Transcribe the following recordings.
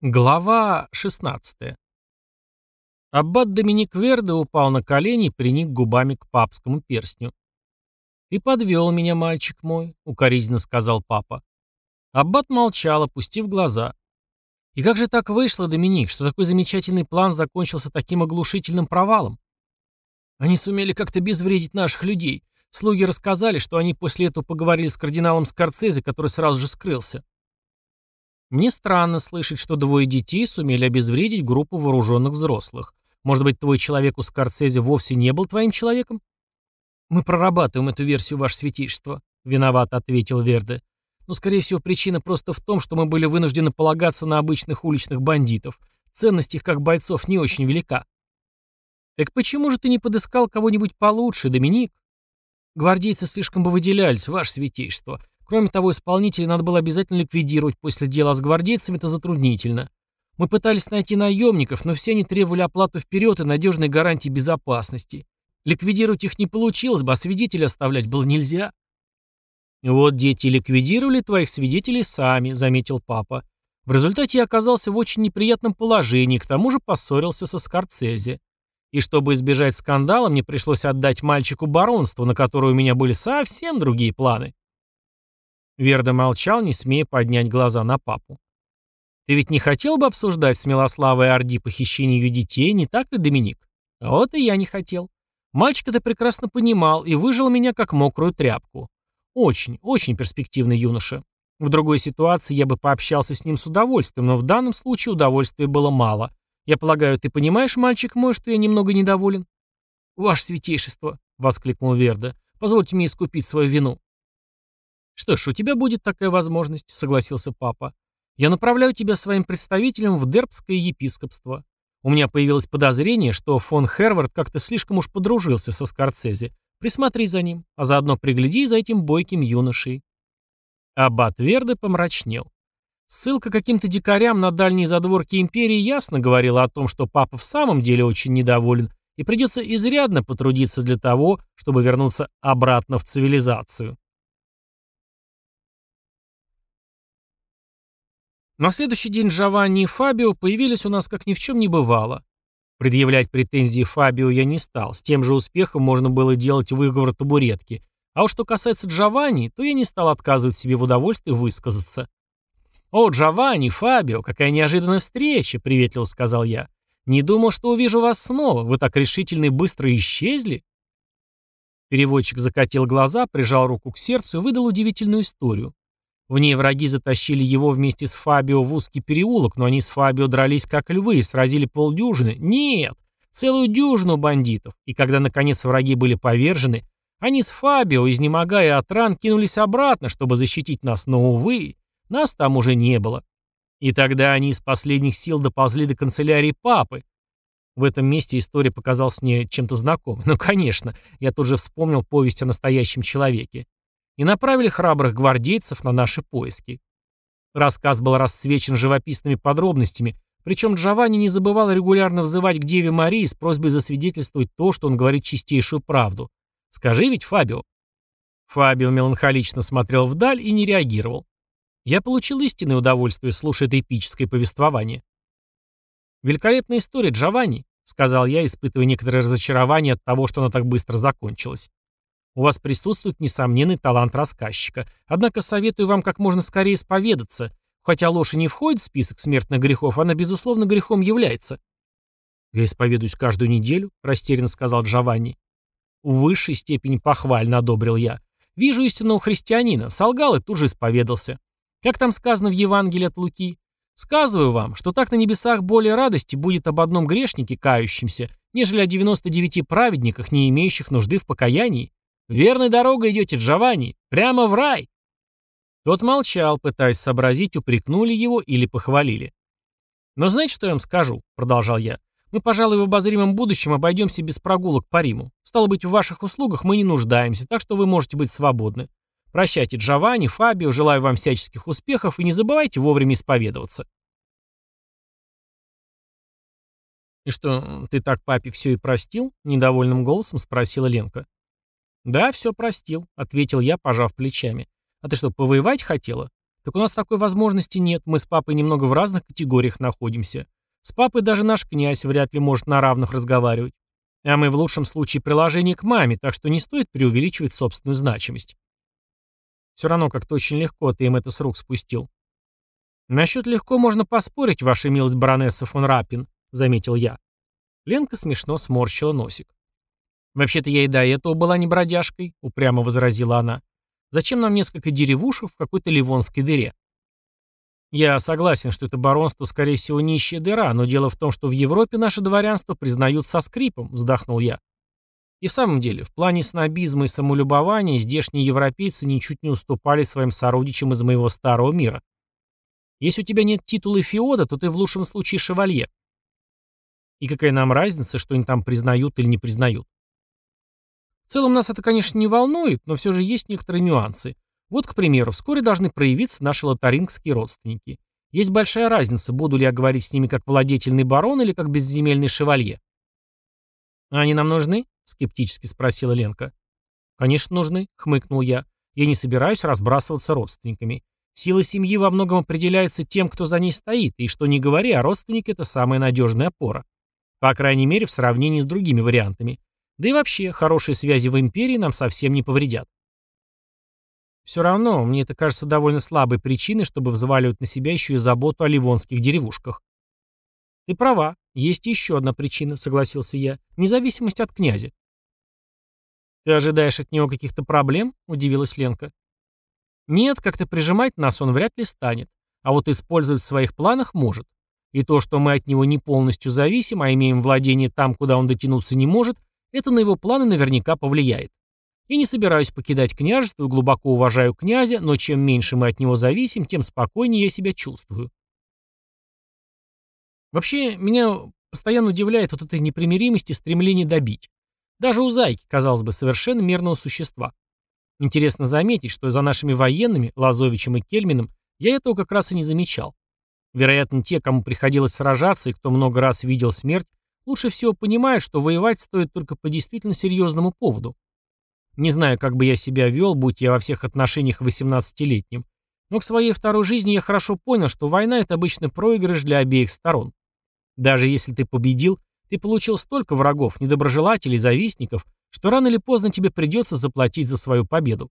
Глава 16. Аббат Доминик Верде упал на колени и приник губами к папскому перстню. «Ты подвел меня, мальчик мой», — укоризненно сказал папа. Аббат молчал, опустив глаза. «И как же так вышло, Доминик, что такой замечательный план закончился таким оглушительным провалом? Они сумели как-то безвредить наших людей. Слуги рассказали, что они после этого поговорили с кардиналом Скорцезе, который сразу же скрылся. Мне странно слышать, что двое детей сумели обезвредить группу вооруженных взрослых. Может быть, твой человек у Скорцезе вовсе не был твоим человеком? Мы прорабатываем эту версию, ваше святейшество, виновато ответил Верде. Но, скорее всего, причина просто в том, что мы были вынуждены полагаться на обычных уличных бандитов. Ценность их как бойцов не очень велика. Так почему же ты не подыскал кого-нибудь получше, Доминик? Гвардейцы слишком бы выделялись, ваше святейшество. Кроме того, исполнителей надо было обязательно ликвидировать после дела с гвардейцами, это затруднительно. Мы пытались найти наемников, но все они требовали оплату вперед и надежной гарантии безопасности. Ликвидировать их не получилось бы, а свидетелей оставлять было нельзя. «Вот дети ликвидировали твоих свидетелей сами», — заметил папа. В результате я оказался в очень неприятном положении, к тому же поссорился со Скорцезе. И чтобы избежать скандала, мне пришлось отдать мальчику баронство, на которое у меня были совсем другие планы. Верда молчал, не смея поднять глаза на папу. «Ты ведь не хотел бы обсуждать с Милославой Орди похищение ее детей, не так ли, Доминик? Вот и я не хотел. Мальчик это прекрасно понимал и выжил меня как мокрую тряпку. Очень, очень перспективный юноша. В другой ситуации я бы пообщался с ним с удовольствием, но в данном случае удовольствия было мало. Я полагаю, ты понимаешь, мальчик мой, что я немного недоволен?» «Ваше святейшество», — воскликнул Верда, — «позвольте мне искупить свою вину». «Что ж, у тебя будет такая возможность», — согласился папа. «Я направляю тебя своим представителем в Дербское епископство. У меня появилось подозрение, что фон Хервард как-то слишком уж подружился со Скорцезе. Присмотри за ним, а заодно пригляди за этим бойким юношей». Аббат Верде помрачнел. Ссылка каким-то дикарям на дальние задворки империи ясно говорила о том, что папа в самом деле очень недоволен, и придется изрядно потрудиться для того, чтобы вернуться обратно в цивилизацию. На следующий день Джованни и Фабио появились у нас как ни в чем не бывало. Предъявлять претензии Фабио я не стал, с тем же успехом можно было делать выговор табуретки. А уж что касается Джованни, то я не стал отказывать себе в удовольствии высказаться. «О, Джованни, Фабио, какая неожиданная встреча!» — приветливо сказал я. «Не думал, что увижу вас снова. Вы так решительно и быстро исчезли?» Переводчик закатил глаза, прижал руку к сердцу и выдал удивительную историю. В ней враги затащили его вместе с Фабио в узкий переулок, но они с Фабио дрались как львы и сразили полдюжины. Нет, целую дюжину бандитов. И когда, наконец, враги были повержены, они с Фабио, изнемогая от ран, кинулись обратно, чтобы защитить нас, но, увы, нас там уже не было. И тогда они из последних сил доползли до канцелярии папы. В этом месте история показалась мне чем-то знакомой. Ну, конечно, я тут же вспомнил повесть о настоящем человеке и направили храбрых гвардейцев на наши поиски. Рассказ был расцвечен живописными подробностями, причем Джованни не забывал регулярно взывать к Деве Марии с просьбой засвидетельствовать то, что он говорит чистейшую правду. «Скажи ведь, Фабио». Фабио меланхолично смотрел вдаль и не реагировал. Я получил истинное удовольствие, слушая это эпическое повествование. «Великолепная история, Джованни», — сказал я, испытывая некоторое разочарование от того, что она так быстро закончилась. У вас присутствует несомненный талант рассказчика. Однако советую вам как можно скорее исповедаться. Хотя ложь и не входит в список смертных грехов, она, безусловно, грехом является. «Я исповедуюсь каждую неделю», — растерянно сказал Джованни. «В высшей степени похвально одобрил я. Вижу истинного христианина. Солгал и тут же исповедался. Как там сказано в Евангелии от Луки? Сказываю вам, что так на небесах более радости будет об одном грешнике, кающемся, нежели о 99 праведниках, не имеющих нужды в покаянии. «Верной дорогой идете, Джованни! Прямо в рай!» Тот молчал, пытаясь сообразить, упрекнули его или похвалили. «Но знаете, что я вам скажу?» — продолжал я. «Мы, пожалуй, в обозримом будущем обойдемся без прогулок по Риму. Стало быть, в ваших услугах мы не нуждаемся, так что вы можете быть свободны. Прощайте, Джованни, Фабио, желаю вам всяческих успехов и не забывайте вовремя исповедоваться». «И что, ты так папе все и простил?» — недовольным голосом спросила Ленка. «Да, все простил», — ответил я, пожав плечами. «А ты что, повоевать хотела? Так у нас такой возможности нет, мы с папой немного в разных категориях находимся. С папой даже наш князь вряд ли может на равных разговаривать. А мы в лучшем случае приложение к маме, так что не стоит преувеличивать собственную значимость. Все равно как-то очень легко ты им это с рук спустил. Насчет легко можно поспорить, ваша милость баронесса фон Рапин, заметил я. Ленка смешно сморщила носик. «Вообще-то я и до этого была не бродяжкой», — упрямо возразила она. «Зачем нам несколько деревушек в какой-то ливонской дыре?» Я согласен, что это баронство, скорее всего, нищая дыра, но дело в том, что в Европе наше дворянство признают со скрипом, вздохнул я. И в самом деле, в плане снобизма и самолюбования здешние европейцы ничуть не уступали своим сородичам из моего старого мира. Если у тебя нет титула феода, то ты в лучшем случае шевалье. И какая нам разница, что они там признают или не признают? В целом нас это, конечно, не волнует, но все же есть некоторые нюансы. Вот, к примеру, вскоре должны проявиться наши лотарингские родственники. Есть большая разница, буду ли я говорить с ними как владетельный барон или как безземельный шевалье. «А они нам нужны?» — скептически спросила Ленка. «Конечно, нужны», — хмыкнул я. «Я не собираюсь разбрасываться родственниками. Сила семьи во многом определяется тем, кто за ней стоит, и что не говори, а родственники — это самая надежная опора. По крайней мере, в сравнении с другими вариантами. Да и вообще, хорошие связи в империи нам совсем не повредят. Все равно, мне это кажется довольно слабой причиной, чтобы взваливать на себя еще и заботу о ливонских деревушках. Ты права, есть еще одна причина, согласился я. Независимость от князя. Ты ожидаешь от него каких-то проблем? Удивилась Ленка. Нет, как-то прижимать нас он вряд ли станет. А вот использовать в своих планах может. И то, что мы от него не полностью зависим, а имеем владение там, куда он дотянуться не может, это на его планы наверняка повлияет. Я не собираюсь покидать княжество глубоко уважаю князя, но чем меньше мы от него зависим, тем спокойнее я себя чувствую. Вообще, меня постоянно удивляет вот эта непримиримость и стремление добить. Даже у зайки, казалось бы, совершенно мирного существа. Интересно заметить, что за нашими военными, Лазовичем и Кельмином, я этого как раз и не замечал. Вероятно, те, кому приходилось сражаться и кто много раз видел смерть, лучше всего понимают, что воевать стоит только по действительно серьезному поводу. Не знаю, как бы я себя вел, будь я во всех отношениях 18-летним, но к своей второй жизни я хорошо понял, что война — это обычно проигрыш для обеих сторон. Даже если ты победил, ты получил столько врагов, недоброжелателей, завистников, что рано или поздно тебе придется заплатить за свою победу.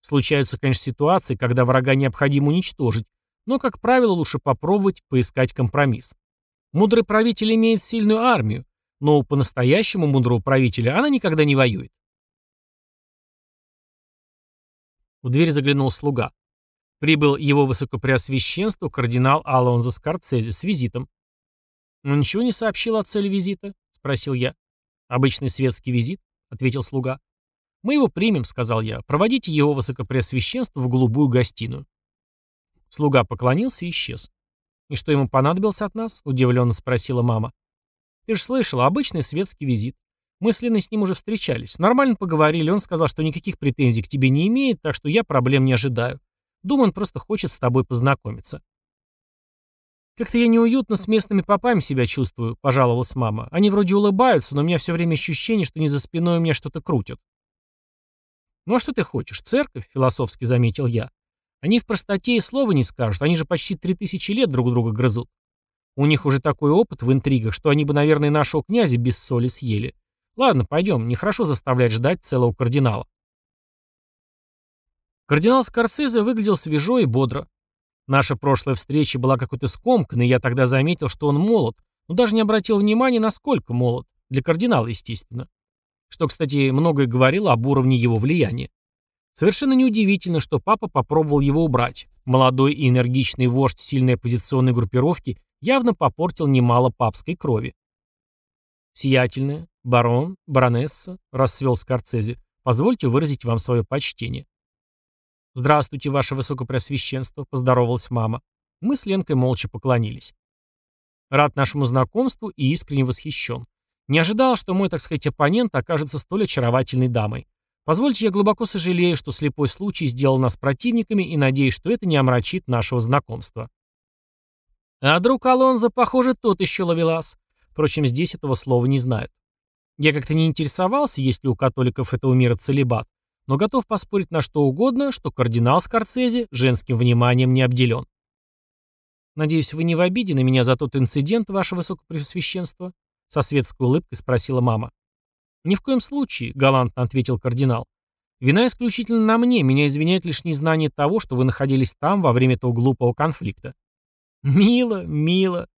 Случаются, конечно, ситуации, когда врага необходимо уничтожить, но, как правило, лучше попробовать поискать компромисс. Мудрый правитель имеет сильную армию, но по-настоящему мудрого правителя она никогда не воюет. В дверь заглянул слуга. Прибыл его высокопреосвященство кардинал Алонзо Скорцезе с визитом. «Он ничего не сообщил о цели визита?» — спросил я. «Обычный светский визит», — ответил слуга. «Мы его примем», — сказал я. «Проводите его высокопреосвященство в голубую гостиную». Слуга поклонился и исчез. «И что ему понадобилось от нас?» — удивленно спросила мама. «Ты же слышала, обычный светский визит. Мы с Леной с ним уже встречались. Нормально поговорили, он сказал, что никаких претензий к тебе не имеет, так что я проблем не ожидаю. Думаю, он просто хочет с тобой познакомиться». «Как-то я неуютно с местными попами себя чувствую», — пожаловалась мама. «Они вроде улыбаются, но у меня все время ощущение, что не за спиной у меня что-то крутят». «Ну а что ты хочешь? Церковь?» — философски заметил я. Они в простоте и слова не скажут, они же почти три тысячи лет друг друга грызут. У них уже такой опыт в интригах, что они бы, наверное, нашего князя без соли съели. Ладно, пойдем, нехорошо заставлять ждать целого кардинала. Кардинал Скорцезе выглядел свежо и бодро. Наша прошлая встреча была какой-то скомканной, я тогда заметил, что он молод, но даже не обратил внимания, насколько молод. Для кардинала, естественно. Что, кстати, многое говорило об уровне его влияния. Совершенно неудивительно, что папа попробовал его убрать. Молодой и энергичный вождь сильной оппозиционной группировки явно попортил немало папской крови. «Сиятельная, барон, баронесса», — расцвел Скорцезе, — «позвольте выразить вам свое почтение». «Здравствуйте, ваше высокопреосвященство», — поздоровалась мама. Мы с Ленкой молча поклонились. Рад нашему знакомству и искренне восхищен. Не ожидал, что мой, так сказать, оппонент окажется столь очаровательной дамой. Позвольте, я глубоко сожалею, что слепой случай сделал нас противниками и надеюсь, что это не омрачит нашего знакомства. А друг Алонзо, похоже, тот еще ловелас. Впрочем, здесь этого слова не знают. Я как-то не интересовался, есть ли у католиков этого мира целебат, но готов поспорить на что угодно, что кардинал Скорцезе женским вниманием не обделен. «Надеюсь, вы не в обиде на меня за тот инцидент, ваше высокопресвященство?» Со светской улыбкой спросила мама. «Ни в коем случае», — галантно ответил кардинал. «Вина исключительно на мне, меня извиняет лишь незнание того, что вы находились там во время этого глупого конфликта». «Мило, мило»,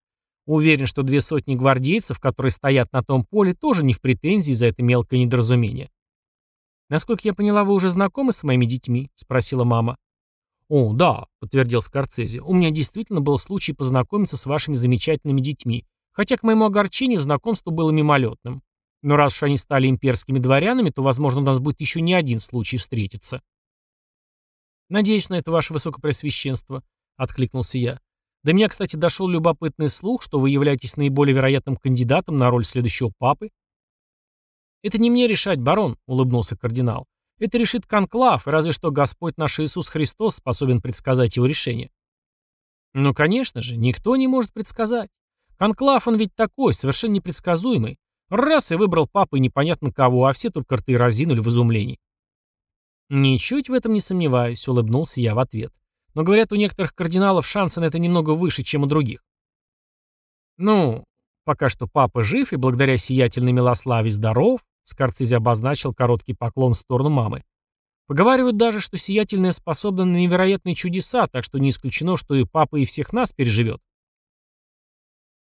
Уверен, что две сотни гвардейцев, которые стоят на том поле, тоже не в претензии за это мелкое недоразумение. «Насколько я поняла, вы уже знакомы с моими детьми?» — спросила мама. «О, да», — подтвердил Скорцези. «У меня действительно был случай познакомиться с вашими замечательными детьми, хотя, к моему огорчению, знакомство было мимолетным. Но раз уж они стали имперскими дворянами, то, возможно, у нас будет еще не один случай встретиться». «Надеюсь на это, ваше высокопресвященство», — откликнулся я. До меня, кстати, дошел любопытный слух, что вы являетесь наиболее вероятным кандидатом на роль следующего папы. «Это не мне решать, барон», — улыбнулся кардинал. «Это решит конклав, разве что Господь наш Иисус Христос способен предсказать его решение». «Ну, конечно же, никто не может предсказать. Конклав он ведь такой, совершенно непредсказуемый. Раз и выбрал папы непонятно кого, а все только рты разинули в изумлении». «Ничуть в этом не сомневаюсь», — улыбнулся я в ответ. Но, говорят, у некоторых кардиналов шансы на это немного выше, чем у других. Ну, пока что папа жив и благодаря сиятельной Милославе здоров, Скорцези обозначил короткий поклон в сторону мамы. Поговаривают даже, что сиятельная способна на невероятные чудеса, так что не исключено, что и папа и всех нас переживет.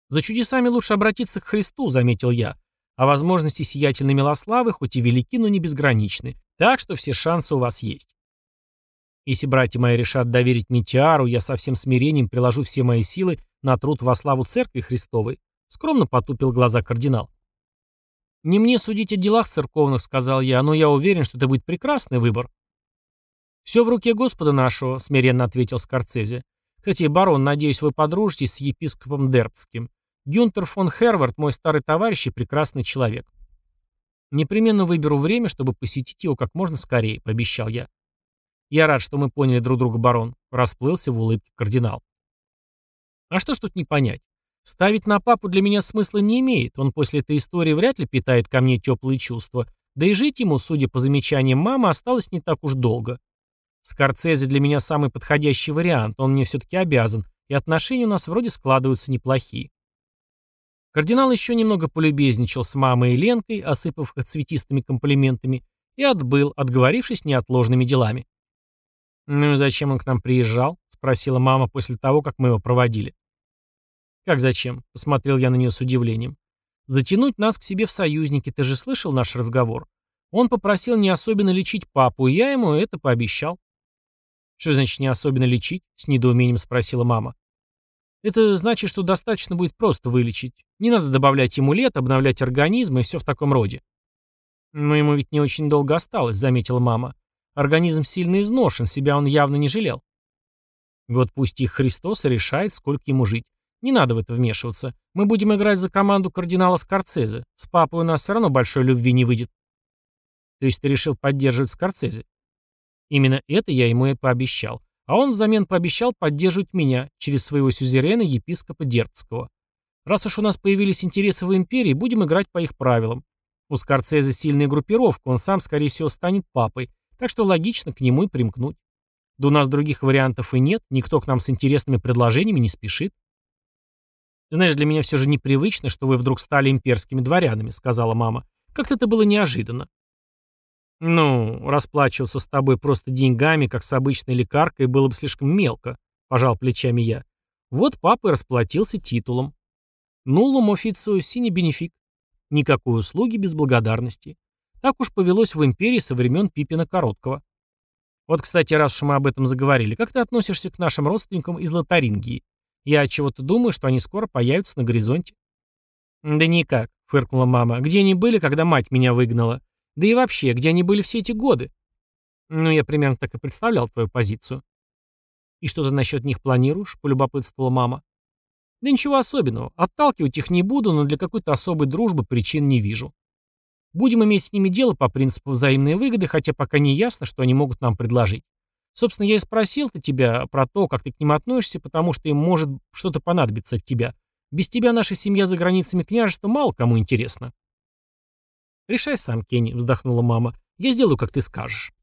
За чудесами лучше обратиться к Христу, заметил я. А возможности сиятельной Милославы хоть и велики, но не безграничны. Так что все шансы у вас есть. Если братья мои решат доверить Митиару, я со всем смирением приложу все мои силы на труд во славу Церкви Христовой», — скромно потупил глаза кардинал. «Не мне судить о делах церковных», — сказал я, — «но я уверен, что это будет прекрасный выбор». «Все в руке Господа нашего», — смиренно ответил Скорцезе. «Кстати, барон, надеюсь, вы подружитесь с епископом Дербским. Гюнтер фон Хервард, мой старый товарищ и прекрасный человек». «Непременно выберу время, чтобы посетить его как можно скорее», — пообещал я. «Я рад, что мы поняли друг друга, барон», — расплылся в улыбке кардинал. «А что ж тут не понять? Ставить на папу для меня смысла не имеет, он после этой истории вряд ли питает ко мне теплые чувства, да и жить ему, судя по замечаниям мамы, осталось не так уж долго. Скорцезе для меня самый подходящий вариант, он мне все-таки обязан, и отношения у нас вроде складываются неплохие». Кардинал еще немного полюбезничал с мамой и Ленкой, осыпав их цветистыми комплиментами, и отбыл, отговорившись неотложными делами. «Ну и зачем он к нам приезжал?» — спросила мама после того, как мы его проводили. «Как зачем?» — посмотрел я на нее с удивлением. «Затянуть нас к себе в союзники, ты же слышал наш разговор? Он попросил не особенно лечить папу, и я ему это пообещал». «Что значит не особенно лечить?» — с недоумением спросила мама. «Это значит, что достаточно будет просто вылечить. Не надо добавлять ему лет, обновлять организм и все в таком роде». «Но ему ведь не очень долго осталось», — заметила мама. Организм сильно изношен, себя он явно не жалел. Вот пусть их Христос решает, сколько ему жить. Не надо в это вмешиваться. Мы будем играть за команду кардинала Скорцезе. С папой у нас все равно большой любви не выйдет. То есть ты решил поддерживать Скорцезе? Именно это я ему и пообещал. А он взамен пообещал поддерживать меня через своего сюзерена, епископа Дербцкого. Раз уж у нас появились интересы в империи, будем играть по их правилам. У Скорцезе сильная группировка, он сам, скорее всего, станет папой, так что логично к нему и примкнуть. Да у нас других вариантов и нет, никто к нам с интересными предложениями не спешит. «Знаешь, для меня все же непривычно, что вы вдруг стали имперскими дворянами», — сказала мама. «Как-то это было неожиданно». «Ну, расплачиваться с тобой просто деньгами, как с обычной лекаркой, было бы слишком мелко», — пожал плечами я. Вот папа и расплатился титулом. «Нуллум официо сине бенефик». Никакой услуги без благодарности. Так уж повелось в империи со времен Пипина Короткого. Вот, кстати, раз уж мы об этом заговорили, как ты относишься к нашим родственникам из Лотарингии? Я чего-то думаю, что они скоро появятся на горизонте. Да никак, фыркнула мама. Где они были, когда мать меня выгнала? Да и вообще, где они были все эти годы? Ну, я примерно так и представлял твою позицию. И что ты насчет них планируешь? Полюбопытствовала мама. Да ничего особенного. Отталкивать их не буду, но для какой-то особой дружбы причин не вижу. Будем иметь с ними дело по принципу взаимной выгоды, хотя пока не ясно, что они могут нам предложить. Собственно, я и спросил-то тебя про то, как ты к ним относишься, потому что им может что-то понадобиться от тебя. Без тебя наша семья за границами княжества мало кому интересна. «Решай сам, Кенни», — вздохнула мама. «Я сделаю, как ты скажешь».